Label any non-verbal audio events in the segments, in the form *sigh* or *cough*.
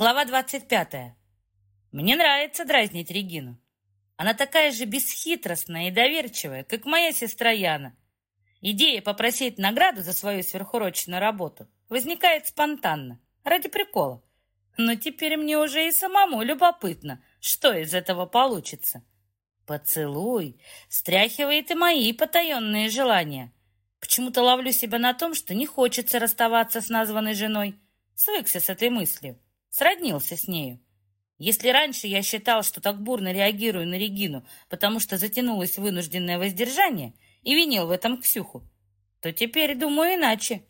Глава 25. Мне нравится дразнить Регину. Она такая же бесхитростная и доверчивая, как моя сестра Яна. Идея попросить награду за свою сверхурочную работу возникает спонтанно, ради прикола. Но теперь мне уже и самому любопытно, что из этого получится. Поцелуй стряхивает и мои потаенные желания. Почему-то ловлю себя на том, что не хочется расставаться с названной женой. Свыкся с этой мыслью сроднился с нею. Если раньше я считал, что так бурно реагирую на Регину, потому что затянулось вынужденное воздержание и винил в этом Ксюху, то теперь думаю иначе.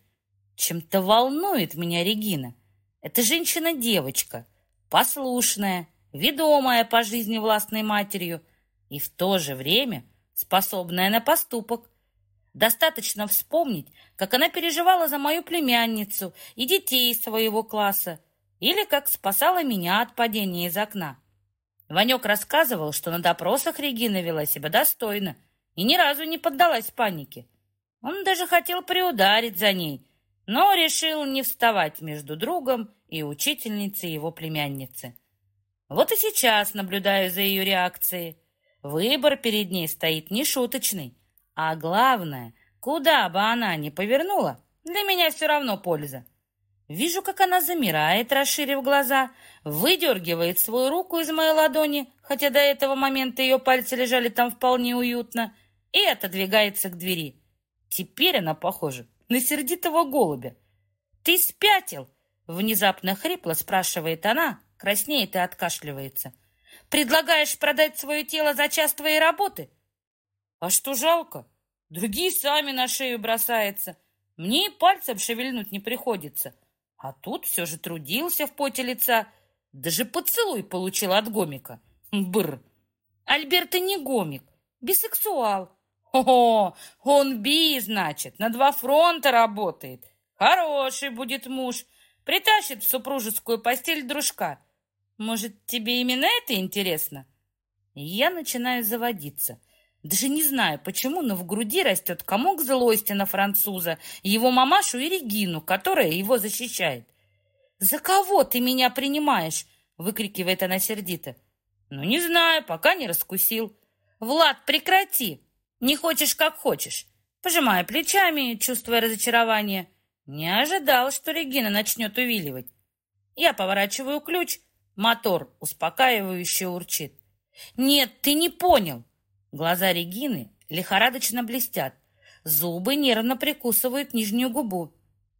Чем-то волнует меня Регина. Эта женщина-девочка, послушная, ведомая по жизни властной матерью и в то же время способная на поступок. Достаточно вспомнить, как она переживала за мою племянницу и детей своего класса, или как спасала меня от падения из окна. Ванек рассказывал, что на допросах Регина вела себя достойно и ни разу не поддалась панике. Он даже хотел приударить за ней, но решил не вставать между другом и учительницей его племянницы. Вот и сейчас наблюдаю за ее реакцией. Выбор перед ней стоит нешуточный, а главное, куда бы она ни повернула, для меня все равно польза. Вижу, как она замирает, расширив глаза, выдергивает свою руку из моей ладони, хотя до этого момента ее пальцы лежали там вполне уютно, и отодвигается к двери. Теперь она похожа на сердитого голубя. «Ты спятил?» — внезапно хрипло спрашивает она, краснеет и откашливается. «Предлагаешь продать свое тело за час твоей работы?» «А что жалко? Другие сами на шею бросаются. Мне и пальцем шевельнуть не приходится». А тут все же трудился в поте лица. Даже поцелуй получил от гомика. Бр. Альберта не гомик, бисексуал. О, он би, значит, на два фронта работает. Хороший будет муж. Притащит в супружескую постель дружка. Может, тебе именно это интересно? я начинаю заводиться. Даже не знаю, почему, но в груди растет комок злости на француза, его мамашу и Регину, которая его защищает. «За кого ты меня принимаешь?» — выкрикивает она сердито. «Ну, не знаю, пока не раскусил». «Влад, прекрати! Не хочешь, как хочешь!» Пожимая плечами, чувствуя разочарование. Не ожидал, что Регина начнет увиливать. Я поворачиваю ключ, мотор успокаивающе урчит. «Нет, ты не понял!» Глаза Регины лихорадочно блестят. Зубы нервно прикусывают нижнюю губу.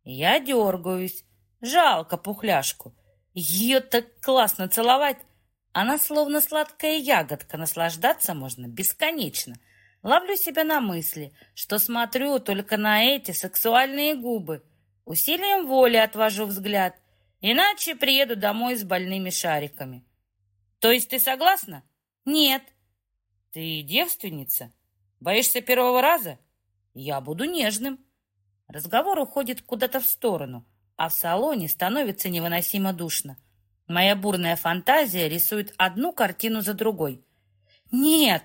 Я дергаюсь. Жалко пухляшку. Ее так классно целовать. Она словно сладкая ягодка, наслаждаться можно бесконечно. Ловлю себя на мысли, что смотрю только на эти сексуальные губы. Усилием воли отвожу взгляд, иначе приеду домой с больными шариками. То есть ты согласна? Нет. Ты девственница? Боишься первого раза? Я буду нежным. Разговор уходит куда-то в сторону, а в салоне становится невыносимо душно. Моя бурная фантазия рисует одну картину за другой. Нет!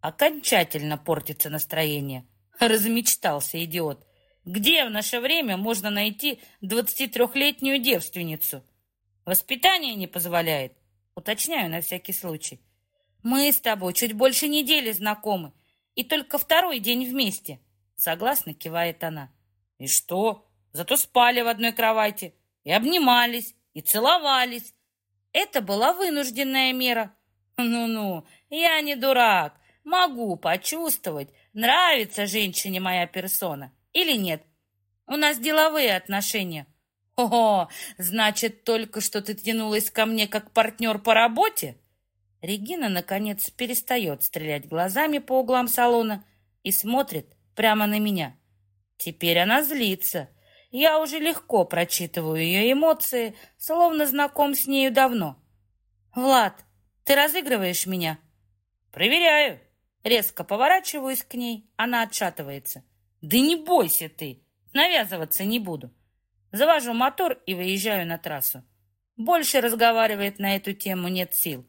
Окончательно портится настроение. Размечтался идиот. Где в наше время можно найти 23-летнюю девственницу? Воспитание не позволяет. Уточняю на всякий случай. Мы с тобой чуть больше недели знакомы, и только второй день вместе. Согласно кивает она. И что? Зато спали в одной кровати, и обнимались, и целовались. Это была вынужденная мера. Ну-ну, я не дурак. Могу почувствовать, нравится женщине моя персона или нет. У нас деловые отношения. О, значит, только что ты тянулась ко мне как партнер по работе? Регина, наконец, перестает стрелять глазами по углам салона и смотрит прямо на меня. Теперь она злится. Я уже легко прочитываю ее эмоции, словно знаком с нею давно. «Влад, ты разыгрываешь меня?» «Проверяю». Резко поворачиваюсь к ней, она отшатывается. «Да не бойся ты, навязываться не буду». Завожу мотор и выезжаю на трассу. Больше разговаривать на эту тему нет сил.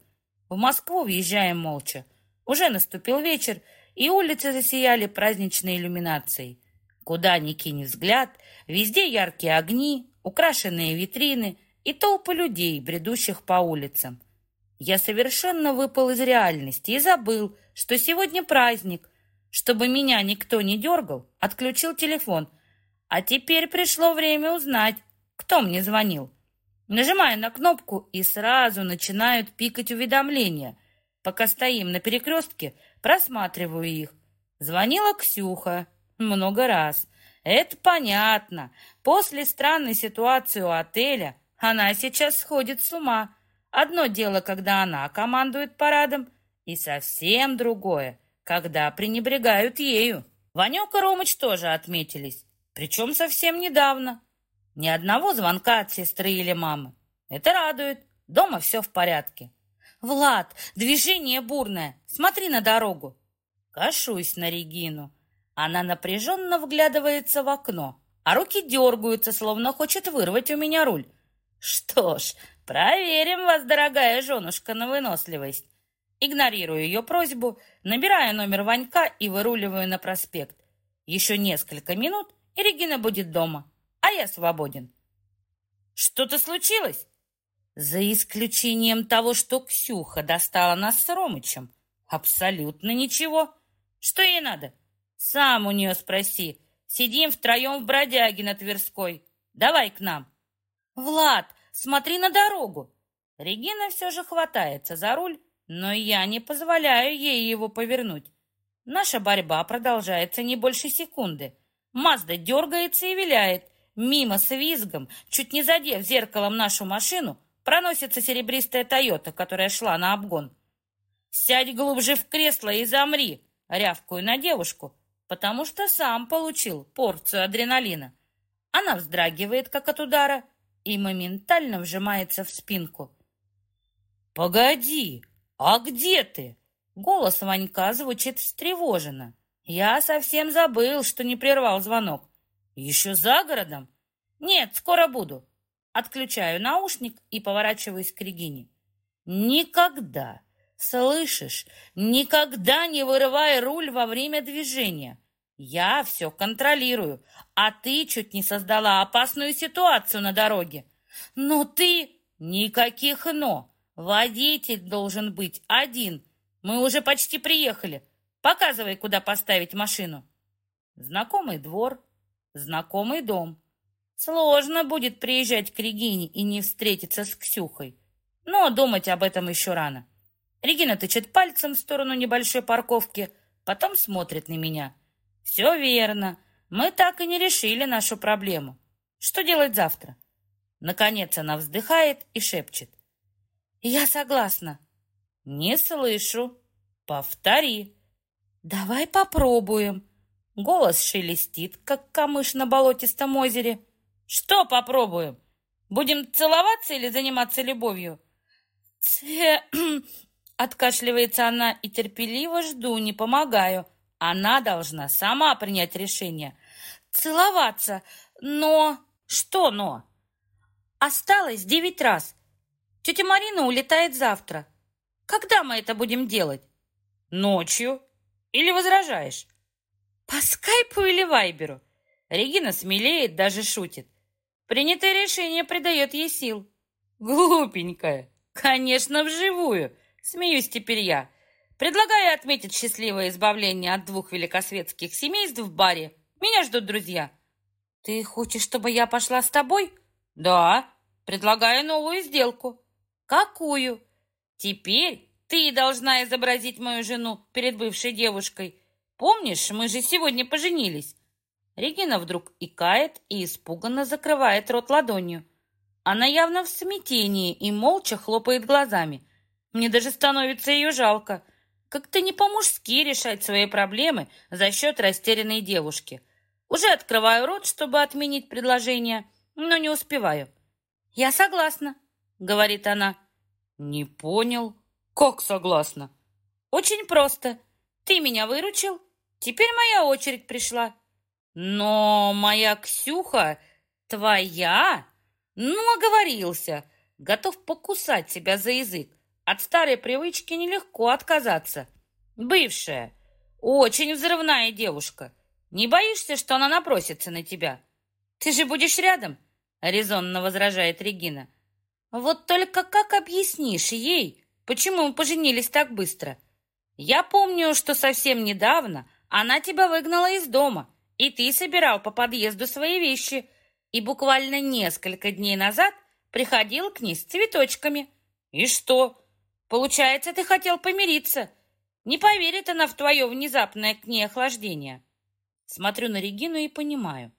В Москву въезжаем молча. Уже наступил вечер, и улицы засияли праздничной иллюминацией. Куда ни кинь взгляд, везде яркие огни, украшенные витрины, и толпы людей, бредущих по улицам. Я совершенно выпал из реальности и забыл, что сегодня праздник. Чтобы меня никто не дергал, отключил телефон. А теперь пришло время узнать, кто мне звонил. Нажимаю на кнопку, и сразу начинают пикать уведомления. Пока стоим на перекрестке, просматриваю их. Звонила Ксюха много раз. Это понятно. После странной ситуации у отеля она сейчас сходит с ума. Одно дело, когда она командует парадом, и совсем другое, когда пренебрегают ею. Ванек и Ромыч тоже отметились, причем совсем недавно. Ни одного звонка от сестры или мамы. Это радует. Дома все в порядке. «Влад, движение бурное. Смотри на дорогу». Кашусь на Регину. Она напряженно вглядывается в окно, а руки дергаются, словно хочет вырвать у меня руль. Что ж, проверим вас, дорогая женушка, на выносливость. Игнорирую ее просьбу, набираю номер Ванька и выруливаю на проспект. Еще несколько минут, и Регина будет дома, а я свободен. Что-то случилось? За исключением того, что Ксюха достала нас с Ромычем. Абсолютно ничего. Что ей надо? Сам у нее спроси. Сидим втроем в бродяге на Тверской. Давай к нам. Влад, смотри на дорогу. Регина все же хватается за руль, но я не позволяю ей его повернуть. Наша борьба продолжается не больше секунды. Мазда дергается и виляет. Мимо с визгом, чуть не задев зеркалом нашу машину, проносится серебристая Тойота, которая шла на обгон. «Сядь глубже в кресло и замри!» — рявкую на девушку, потому что сам получил порцию адреналина. Она вздрагивает, как от удара, и моментально вжимается в спинку. «Погоди, а где ты?» Голос Ванька звучит встревоженно. Я совсем забыл, что не прервал звонок. «Еще за городом?» «Нет, скоро буду». Отключаю наушник и поворачиваюсь к Регине. «Никогда, Слышишь, никогда не вырывай руль во время движения. Я все контролирую, а ты чуть не создала опасную ситуацию на дороге. Но ты... Никаких «но». Водитель должен быть один. Мы уже почти приехали. Показывай, куда поставить машину. Знакомый двор, знакомый дом. Сложно будет приезжать к Регине и не встретиться с Ксюхой. Но думать об этом еще рано. Регина тычет пальцем в сторону небольшой парковки, потом смотрит на меня. «Все верно. Мы так и не решили нашу проблему. Что делать завтра?» Наконец она вздыхает и шепчет. «Я согласна». «Не слышу. Повтори». «Давай попробуем». Голос шелестит, как камыш на болотистом озере. «Что попробуем? Будем целоваться или заниматься любовью?» «Це... *clears throat* Откашливается она и терпеливо жду, не помогаю. Она должна сама принять решение. Целоваться, но... Что но? Осталось девять раз. Тетя Марина улетает завтра. Когда мы это будем делать? Ночью. Или возражаешь? По скайпу или вайберу? Регина смелеет, даже шутит. Принятое решение придает ей сил. Глупенькая. Конечно, вживую. Смеюсь теперь я. Предлагаю отметить счастливое избавление от двух великосветских семейств в баре. Меня ждут друзья. Ты хочешь, чтобы я пошла с тобой? Да. Предлагаю новую сделку. Какую? Теперь ты должна изобразить мою жену перед бывшей девушкой. Помнишь, мы же сегодня поженились. Регина вдруг икает и испуганно закрывает рот ладонью. Она явно в смятении и молча хлопает глазами. Мне даже становится ее жалко. Как-то не по-мужски решать свои проблемы за счет растерянной девушки. Уже открываю рот, чтобы отменить предложение, но не успеваю. «Я согласна», — говорит она. «Не понял. Как согласна?» «Очень просто. Ты меня выручил, теперь моя очередь пришла». «Но моя Ксюха твоя?» «Ну, оговорился. Готов покусать себя за язык. От старой привычки нелегко отказаться. Бывшая, очень взрывная девушка. Не боишься, что она напросится на тебя? Ты же будешь рядом, резонно возражает Регина. Вот только как объяснишь ей, почему мы поженились так быстро? Я помню, что совсем недавно она тебя выгнала из дома, и ты собирал по подъезду свои вещи, и буквально несколько дней назад приходил к ней с цветочками. И что? Получается, ты хотел помириться. Не поверит она в твое внезапное к ней охлаждение. Смотрю на Регину и понимаю.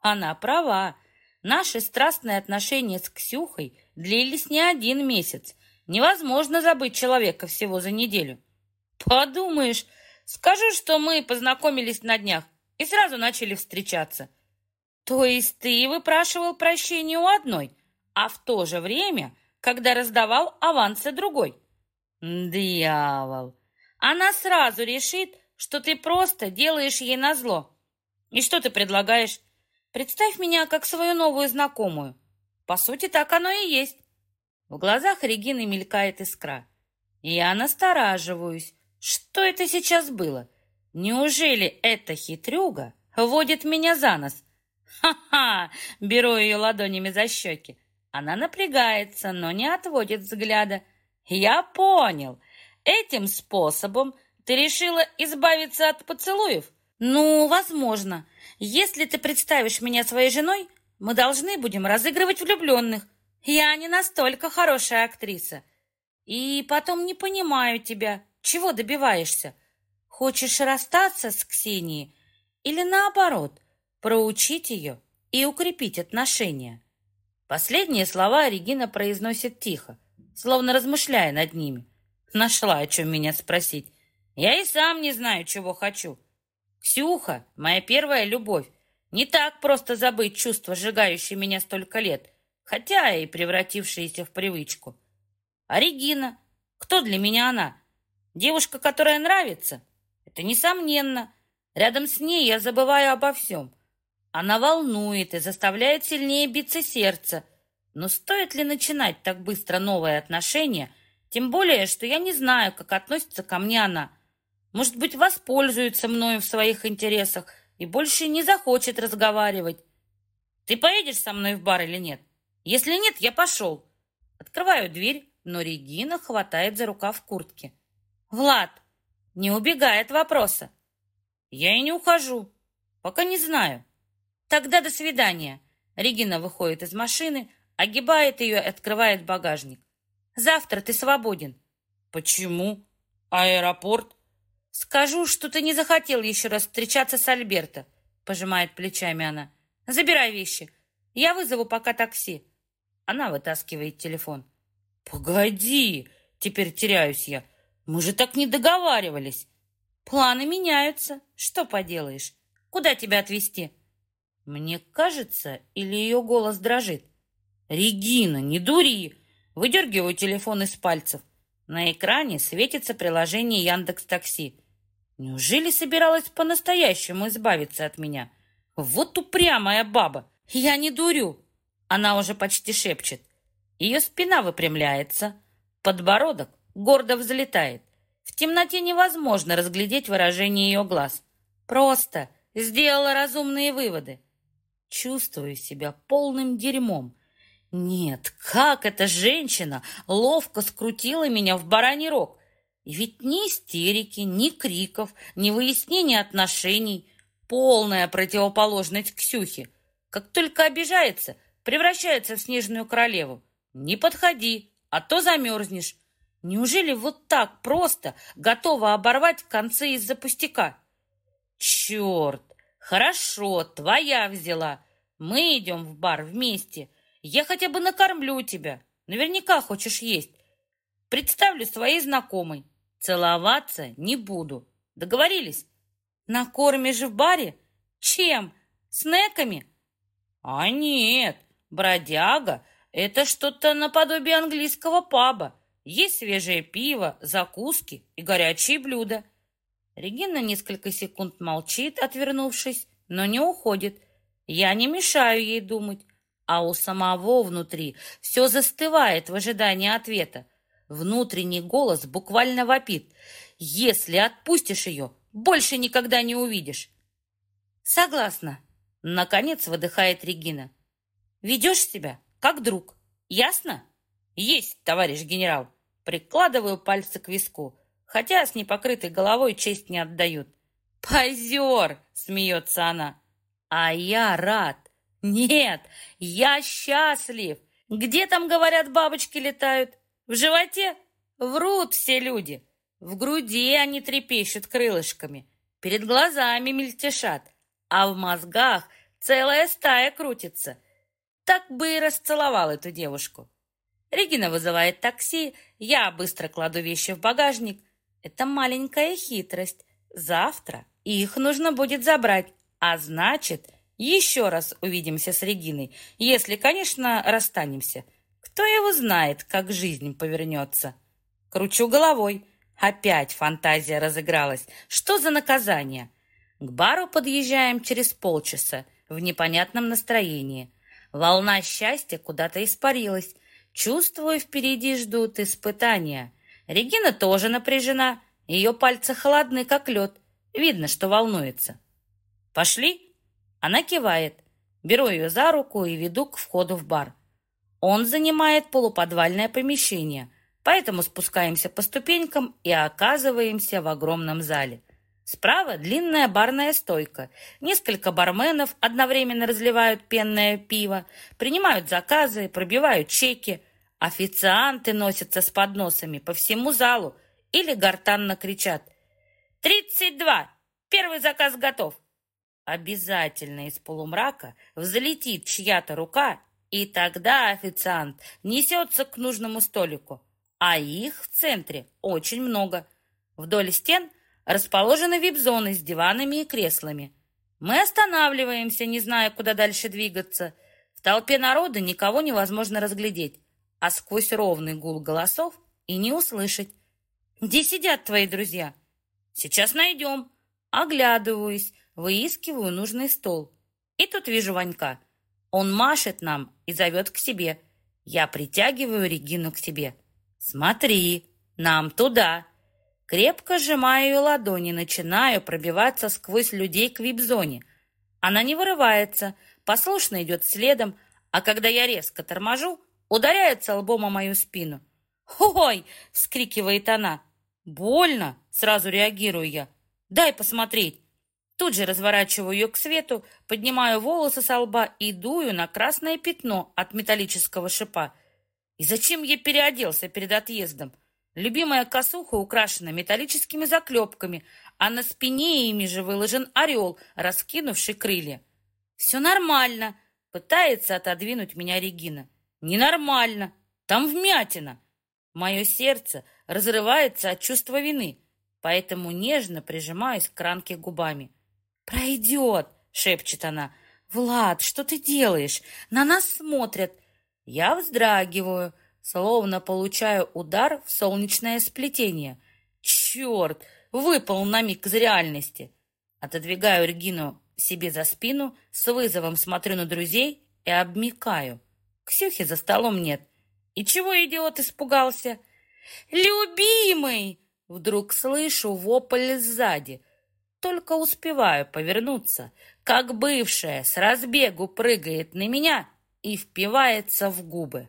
Она права. Наши страстные отношения с Ксюхой длились не один месяц. Невозможно забыть человека всего за неделю. Подумаешь, скажу, что мы познакомились на днях и сразу начали встречаться. То есть ты выпрашивал прощения у одной, а в то же время, когда раздавал авансы другой. Дьявол! Она сразу решит, что ты просто делаешь ей назло. И что ты предлагаешь? Представь меня как свою новую знакомую. По сути, так оно и есть. В глазах Регины мелькает искра. Я настораживаюсь. Что это сейчас было? Неужели эта хитрюга водит меня за нос? Ха-ха! Беру ее ладонями за щеки. Она напрягается, но не отводит взгляда. Я понял. Этим способом ты решила избавиться от поцелуев? Ну, возможно. Если ты представишь меня своей женой, мы должны будем разыгрывать влюбленных. Я не настолько хорошая актриса. И потом не понимаю тебя. Чего добиваешься? Хочешь расстаться с Ксенией или наоборот, проучить ее и укрепить отношения? Последние слова Регина произносит тихо, словно размышляя над ними. Нашла о чем меня спросить. Я и сам не знаю, чего хочу. Ксюха — моя первая любовь. Не так просто забыть чувства, сжигающие меня столько лет, хотя и превратившиеся в привычку. А Регина? Кто для меня она? Девушка, которая нравится? Это несомненно. Рядом с ней я забываю обо всем. Она волнует и заставляет сильнее биться сердце. Но стоит ли начинать так быстро новые отношения, тем более, что я не знаю, как относится ко мне она. Может быть, воспользуется мною в своих интересах и больше не захочет разговаривать. Ты поедешь со мной в бар или нет? Если нет, я пошел. Открываю дверь, но Регина хватает за рукав куртки. Влад, не убегай от вопроса. Я и не ухожу. Пока не знаю. Тогда до свидания. Регина выходит из машины, огибает ее и открывает багажник. Завтра ты свободен. Почему? Аэропорт? Скажу, что ты не захотел еще раз встречаться с Альберто, пожимает плечами она. Забирай вещи. Я вызову пока такси. Она вытаскивает телефон. Погоди, теперь теряюсь я. Мы же так не договаривались. Планы меняются. Что поделаешь? Куда тебя отвезти? Мне кажется, или ее голос дрожит. Регина, не дури. Выдергиваю телефон из пальцев. На экране светится приложение Яндекс Такси. Неужели собиралась по-настоящему избавиться от меня? Вот упрямая баба! Я не дурю! Она уже почти шепчет. Ее спина выпрямляется, подбородок гордо взлетает. В темноте невозможно разглядеть выражение ее глаз. Просто сделала разумные выводы. Чувствую себя полным дерьмом. Нет, как эта женщина ловко скрутила меня в бараний рог. И ведь ни истерики, ни криков, ни выяснения отношений. Полная противоположность Ксюхе. Как только обижается, превращается в снежную королеву. Не подходи, а то замерзнешь. Неужели вот так просто готова оборвать концы из-за пустяка? Черт! Хорошо, твоя взяла. Мы идем в бар вместе. Я хотя бы накормлю тебя. Наверняка хочешь есть. Представлю своей знакомой. Целоваться не буду. Договорились? Накормишь в баре? Чем? Снеками? А нет, бродяга — это что-то наподобие английского паба. Есть свежее пиво, закуски и горячие блюда. Регина несколько секунд молчит, отвернувшись, но не уходит. Я не мешаю ей думать, а у самого внутри все застывает в ожидании ответа. Внутренний голос буквально вопит. «Если отпустишь ее, больше никогда не увидишь!» «Согласна!» Наконец выдыхает Регина. «Ведешь себя как друг, ясно?» Есть, товарищ генерал. Прикладываю пальцы к виску, хотя с непокрытой головой честь не отдают. Позер, смеется она. А я рад. Нет, я счастлив. Где там, говорят, бабочки летают? В животе? Врут все люди. В груди они трепещут крылышками, перед глазами мельтешат, а в мозгах целая стая крутится. Так бы и расцеловал эту девушку. Регина вызывает такси, я быстро кладу вещи в багажник. Это маленькая хитрость. Завтра их нужно будет забрать, а значит, еще раз увидимся с Региной, если, конечно, расстанемся. Кто его знает, как жизнь повернется. Кручу головой. Опять фантазия разыгралась. Что за наказание? К бару подъезжаем через полчаса в непонятном настроении. Волна счастья куда-то испарилась. Чувствую, впереди ждут испытания. Регина тоже напряжена. Ее пальцы холодны, как лед. Видно, что волнуется. «Пошли?» Она кивает. Беру ее за руку и веду к входу в бар. Он занимает полуподвальное помещение, поэтому спускаемся по ступенькам и оказываемся в огромном зале. Справа длинная барная стойка. Несколько барменов одновременно разливают пенное пиво, принимают заказы, пробивают чеки. Официанты носятся с подносами по всему залу или гортанно кричат «Тридцать два! Первый заказ готов!» Обязательно из полумрака взлетит чья-то рука, и тогда официант несется к нужному столику. А их в центре очень много. Вдоль стен расположены вип-зоны с диванами и креслами. Мы останавливаемся, не зная, куда дальше двигаться. В толпе народа никого невозможно разглядеть, а сквозь ровный гул голосов и не услышать. «Где сидят твои друзья?» «Сейчас найдем». Оглядываюсь, выискиваю нужный стол. И тут вижу Ванька. Он машет нам и зовет к себе. Я притягиваю Регину к себе. «Смотри, нам туда!» Крепко сжимаю ее ладони, начинаю пробиваться сквозь людей к вип-зоне. Она не вырывается, послушно идет следом, а когда я резко торможу, ударяется лбом о мою спину. «Ой!» — вскрикивает она. «Больно!» — сразу реагирую я. «Дай посмотреть!» Тут же разворачиваю ее к свету, поднимаю волосы со лба и дую на красное пятно от металлического шипа. И зачем я переоделся перед отъездом? Любимая косуха украшена металлическими заклепками, а на спине ими же выложен орел, раскинувший крылья. «Все нормально», — пытается отодвинуть меня Регина. «Ненормально. Там вмятина». Мое сердце разрывается от чувства вины, поэтому нежно прижимаюсь к ранке губами. «Пройдет», — шепчет она. «Влад, что ты делаешь? На нас смотрят». Я вздрагиваю, — словно получаю удар в солнечное сплетение. Черт! Выпал на миг из реальности. Отодвигаю Регину себе за спину, с вызовом смотрю на друзей и обмикаю. Ксюхи за столом нет. И чего идиот испугался? «Любимый!» Вдруг слышу вопль сзади. Только успеваю повернуться, как бывшая с разбегу прыгает на меня и впивается в губы.